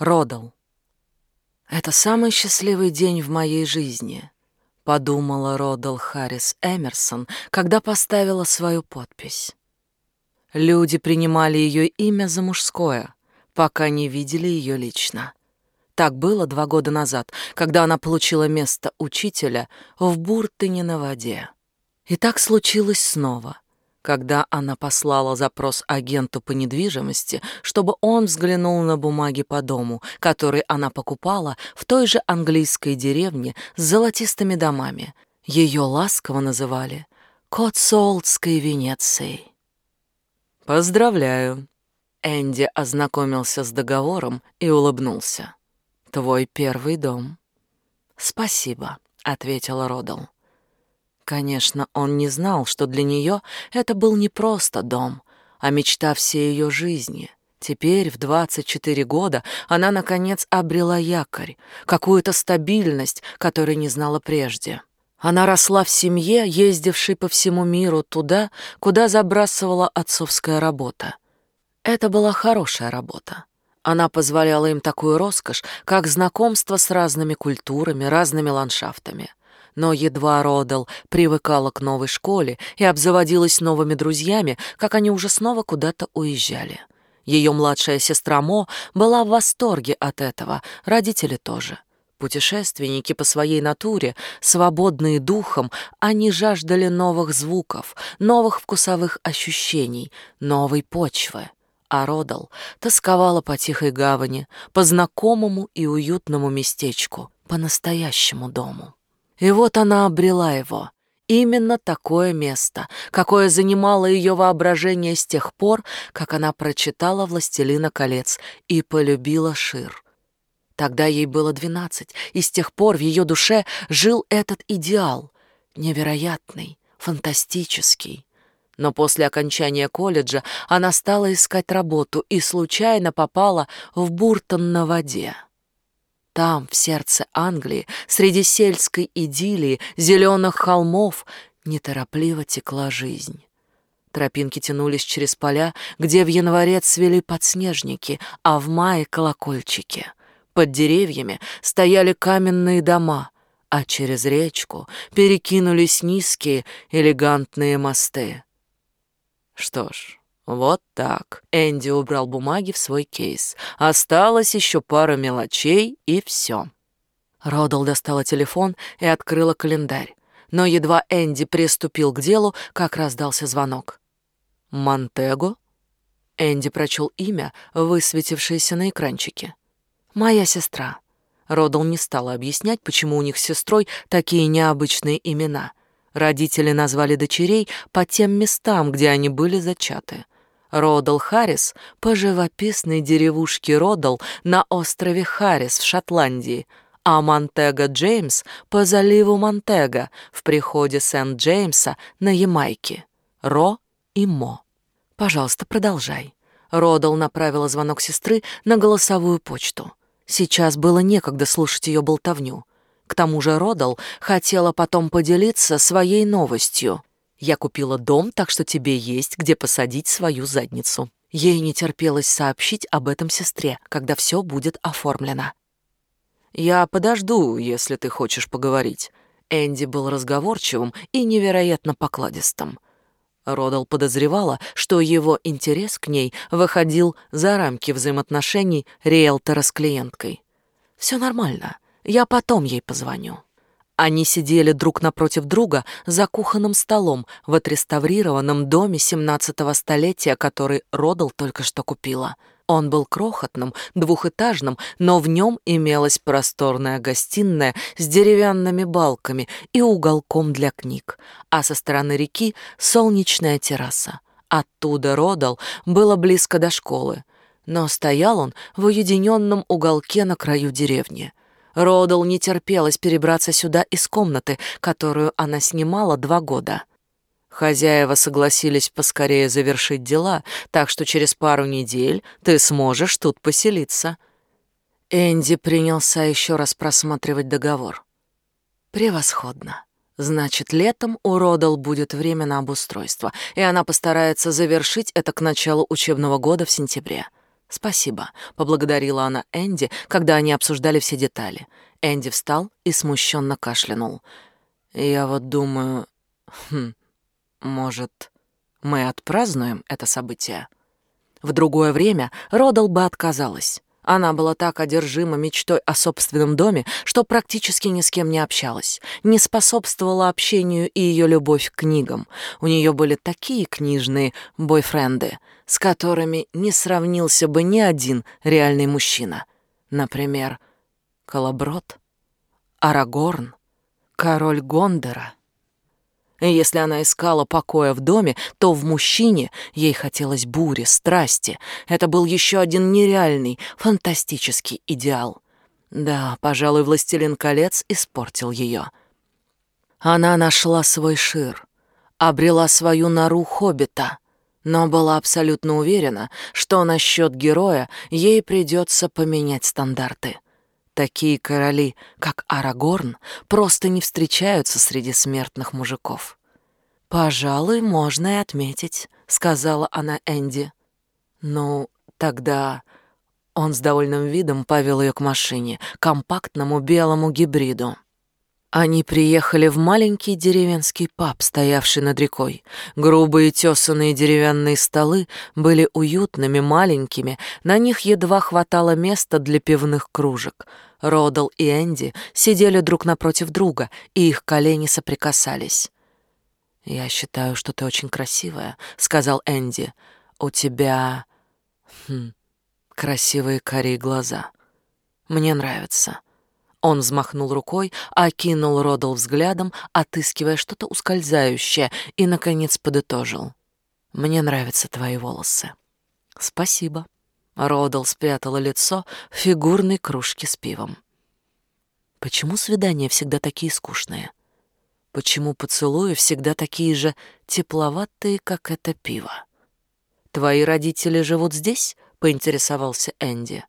Родал. Это самый счастливый день в моей жизни, подумала Родал Харрис Эмерсон, когда поставила свою подпись. Люди принимали ее имя за мужское, пока не видели ее лично. Так было два года назад, когда она получила место учителя в Буртыне на воде. И так случилось снова — когда она послала запрос агенту по недвижимости, чтобы он взглянул на бумаги по дому, который она покупала в той же английской деревне с золотистыми домами. Ее ласково называли Котсолдской Венецией. «Поздравляю!» Энди ознакомился с договором и улыбнулся. «Твой первый дом». «Спасибо», — ответила Родал. Конечно, он не знал, что для нее это был не просто дом, а мечта всей ее жизни. Теперь, в 24 года, она, наконец, обрела якорь, какую-то стабильность, которой не знала прежде. Она росла в семье, ездившей по всему миру туда, куда забрасывала отцовская работа. Это была хорошая работа. Она позволяла им такую роскошь, как знакомство с разными культурами, разными ландшафтами но едва Родал привыкала к новой школе и обзаводилась новыми друзьями, как они уже снова куда-то уезжали. Ее младшая сестра Мо была в восторге от этого, родители тоже. Путешественники по своей натуре, свободные духом, они жаждали новых звуков, новых вкусовых ощущений, новой почвы. А Родал тосковала по тихой гавани, по знакомому и уютному местечку, по настоящему дому. И вот она обрела его. Именно такое место, какое занимало ее воображение с тех пор, как она прочитала «Властелина колец» и полюбила Шир. Тогда ей было двенадцать, и с тех пор в ее душе жил этот идеал, невероятный, фантастический. Но после окончания колледжа она стала искать работу и случайно попала в Буртон на воде. Там, в сердце Англии, среди сельской идиллии, зеленых холмов, неторопливо текла жизнь. Тропинки тянулись через поля, где в январе цвели подснежники, а в мае — колокольчики. Под деревьями стояли каменные дома, а через речку перекинулись низкие элегантные мосты. Что ж, вот так. Энди убрал бумаги в свой кейс. Осталось еще пара мелочей, и все. Родал достала телефон и открыла календарь. Но едва Энди приступил к делу, как раздался звонок. «Монтего?» Энди прочел имя, высветившееся на экранчике. «Моя сестра». Родал не стала объяснять, почему у них с сестрой такие необычные имена. Родители назвали дочерей по тем местам, где они были зачаты. Родал Харрис по живописной деревушке Родал на острове Харрис в Шотландии, а Монтега Джеймс по заливу Монтега в приходе Сент-Джеймса на Ямайке. Ро и Мо. Пожалуйста, продолжай. Родал направила звонок сестры на голосовую почту. Сейчас было некогда слушать ее болтовню. К тому же Родал хотела потом поделиться своей новостью. Я купила дом, так что тебе есть где посадить свою задницу. Ей не терпелось сообщить об этом сестре, когда все будет оформлено. Я подожду, если ты хочешь поговорить. Энди был разговорчивым и невероятно покладистым. Родал подозревала, что его интерес к ней выходил за рамки взаимоотношений риэлтора с клиенткой. Все нормально, я потом ей позвоню. Они сидели друг напротив друга за кухонным столом в отреставрированном доме 17-го столетия, который Родал только что купила. Он был крохотным, двухэтажным, но в нем имелась просторная гостиная с деревянными балками и уголком для книг, а со стороны реки солнечная терраса. Оттуда Родал было близко до школы, но стоял он в уединенном уголке на краю деревни. Родал не терпелось перебраться сюда из комнаты, которую она снимала два года. Хозяева согласились поскорее завершить дела, так что через пару недель ты сможешь тут поселиться. Энди принялся еще раз просматривать договор. Превосходно. Значит, летом у Родал будет время на обустройство, и она постарается завершить это к началу учебного года в сентябре. «Спасибо», — поблагодарила она Энди, когда они обсуждали все детали. Энди встал и смущенно кашлянул. «Я вот думаю... Хм, может, мы отпразднуем это событие?» В другое время Родал бы отказалась. Она была так одержима мечтой о собственном доме, что практически ни с кем не общалась, не способствовала общению и ее любовь к книгам. У нее были такие книжные бойфренды, с которыми не сравнился бы ни один реальный мужчина. Например, Колоброд, Арагорн, король Гондора — если она искала покоя в доме, то в мужчине ей хотелось бури, страсти. Это был еще один нереальный, фантастический идеал. Да, пожалуй, «Властелин колец» испортил ее. Она нашла свой шир, обрела свою нору хоббита, но была абсолютно уверена, что насчет героя ей придется поменять стандарты. Такие короли, как Арагорн, просто не встречаются среди смертных мужиков. «Пожалуй, можно и отметить», — сказала она Энди. «Ну, тогда...» Он с довольным видом повел ее к машине, компактному белому гибриду. Они приехали в маленький деревенский паб, стоявший над рекой. Грубые тесанные деревянные столы были уютными, маленькими, на них едва хватало места для пивных кружек. Родал и Энди сидели друг напротив друга, и их колени соприкасались. «Я считаю, что ты очень красивая», — сказал Энди. «У тебя... Хм, красивые карие глаза. Мне нравится». Он взмахнул рукой, окинул Родал взглядом, отыскивая что-то ускользающее, и, наконец, подытожил. «Мне нравятся твои волосы». «Спасибо». Родал спрятала лицо в фигурной кружке с пивом. «Почему свидания всегда такие скучные?» Почему поцелуи всегда такие же тепловатые, как это пиво? Твои родители живут здесь? поинтересовался Энди.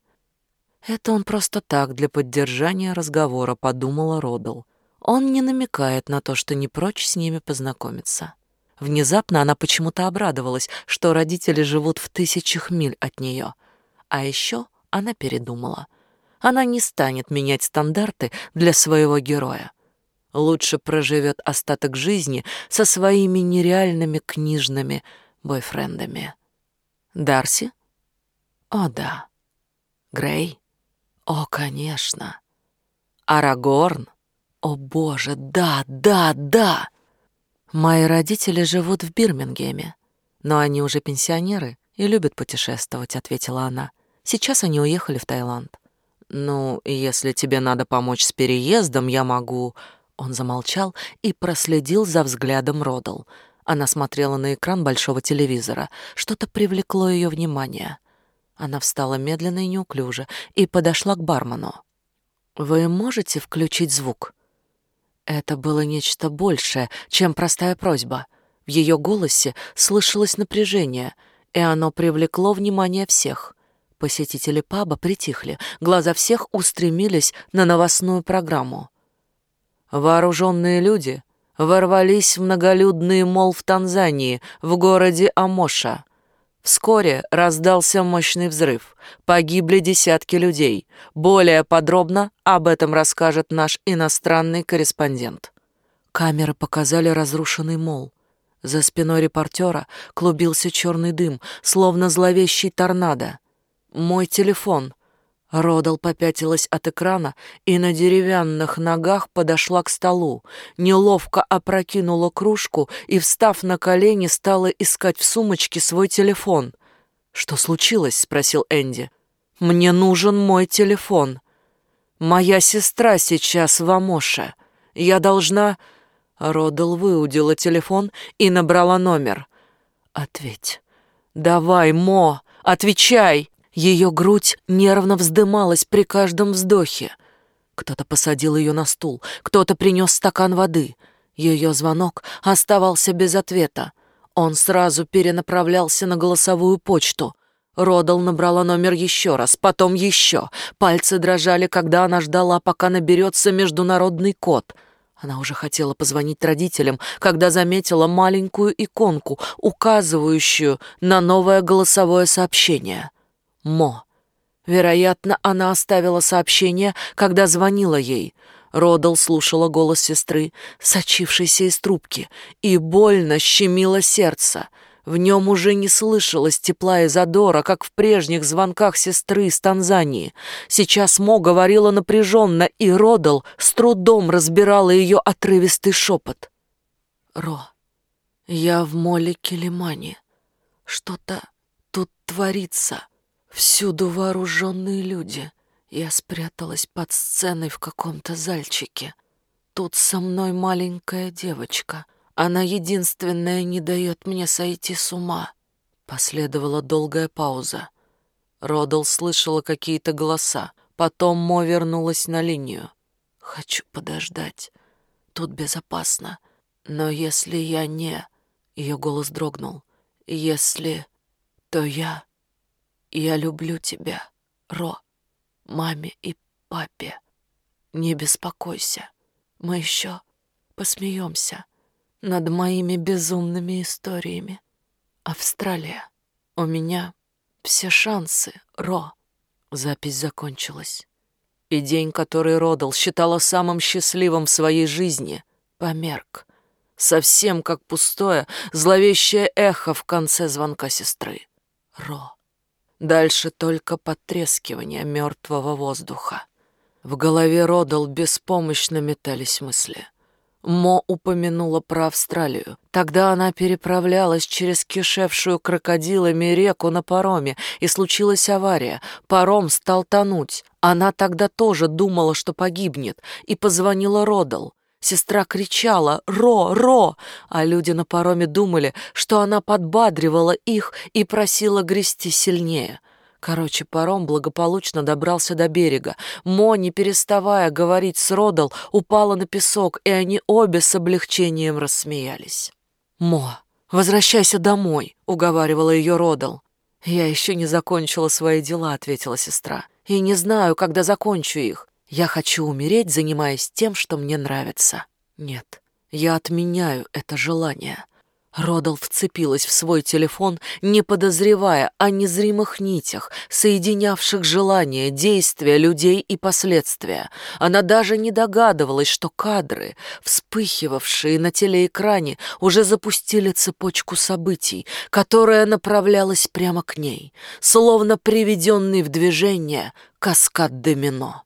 Это он просто так для поддержания разговора, подумала Родл. Он не намекает на то, что не прочь с ними познакомиться. Внезапно она почему-то обрадовалась, что родители живут в тысячах миль от нее. А еще она передумала. Она не станет менять стандарты для своего героя лучше проживет остаток жизни со своими нереальными книжными бойфрендами. Дарси? О, да. Грей? О, конечно. Арагорн? О, боже, да, да, да! Мои родители живут в Бирмингеме, но они уже пенсионеры и любят путешествовать, ответила она. Сейчас они уехали в Таиланд. Ну, если тебе надо помочь с переездом, я могу... Он замолчал и проследил за взглядом Родал. Она смотрела на экран большого телевизора. Что-то привлекло ее внимание. Она встала медленно и неуклюже и подошла к бармену. «Вы можете включить звук?» Это было нечто большее, чем простая просьба. В ее голосе слышалось напряжение, и оно привлекло внимание всех. Посетители паба притихли, глаза всех устремились на новостную программу. Вооруженные люди ворвались в многолюдный мол в Танзании, в городе Амоша. Вскоре раздался мощный взрыв. Погибли десятки людей. Более подробно об этом расскажет наш иностранный корреспондент. Камеры показали разрушенный мол. За спиной репортера клубился черный дым, словно зловещий торнадо. Мой телефон Родал попятилась от экрана и на деревянных ногах подошла к столу, неловко опрокинула кружку и, встав на колени, стала искать в сумочке свой телефон. «Что случилось?» — спросил Энди. «Мне нужен мой телефон. Моя сестра сейчас в Амоше. Я должна...» Родал выудила телефон и набрала номер. «Ответь. Давай, Мо, отвечай!» Ее грудь нервно вздымалась при каждом вздохе. Кто-то посадил ее на стул, кто-то принес стакан воды. Ее звонок оставался без ответа. Он сразу перенаправлялся на голосовую почту. Родал набрала номер еще раз, потом еще. Пальцы дрожали, когда она ждала, пока наберется международный код. Она уже хотела позвонить родителям, когда заметила маленькую иконку, указывающую на новое голосовое сообщение — Мо. Вероятно, она оставила сообщение, когда звонила ей. Родал слушала голос сестры, сочившейся из трубки, и больно щемило сердце. В нем уже не слышалось тепла и задора, как в прежних звонках сестры из Танзании. Сейчас Мо говорила напряженно, и Родал с трудом разбирала ее отрывистый шепот. «Ро, я в моле Келимане. Что-то тут творится. Всюду вооруженные люди. Я спряталась под сценой в каком-то зальчике. Тут со мной маленькая девочка. Она единственная не дает мне сойти с ума. Последовала долгая пауза. Родал слышала какие-то голоса. Потом Мо вернулась на линию. «Хочу подождать. Тут безопасно. Но если я не...» Ее голос дрогнул. «Если... то я... я люблю тебя, Ро, маме и папе. Не беспокойся. Мы еще посмеемся над моими безумными историями. Австралия. У меня все шансы, Ро. Запись закончилась. И день, который Родал считала самым счастливым в своей жизни, померк. Совсем как пустое, зловещее эхо в конце звонка сестры. Ро. Дальше только потрескивание мертвого воздуха. В голове Родал беспомощно метались мысли — Мо упомянула про Австралию. Тогда она переправлялась через кишевшую крокодилами реку на пароме, и случилась авария. Паром стал тонуть. Она тогда тоже думала, что погибнет, и позвонила Родал. Сестра кричала «Ро! Ро!», а люди на пароме думали, что она подбадривала их и просила грести сильнее. Короче, паром благополучно добрался до берега. Мо, не переставая говорить с Родал, упала на песок, и они обе с облегчением рассмеялись. «Мо, возвращайся домой», — уговаривала ее Родал. «Я еще не закончила свои дела», — ответила сестра. «И не знаю, когда закончу их. Я хочу умереть, занимаясь тем, что мне нравится. Нет, я отменяю это желание. Родал вцепилась в свой телефон, не подозревая о незримых нитях, соединявших желания, действия людей и последствия. Она даже не догадывалась, что кадры, вспыхивавшие на телеэкране, уже запустили цепочку событий, которая направлялась прямо к ней, словно приведенный в движение каскад домино.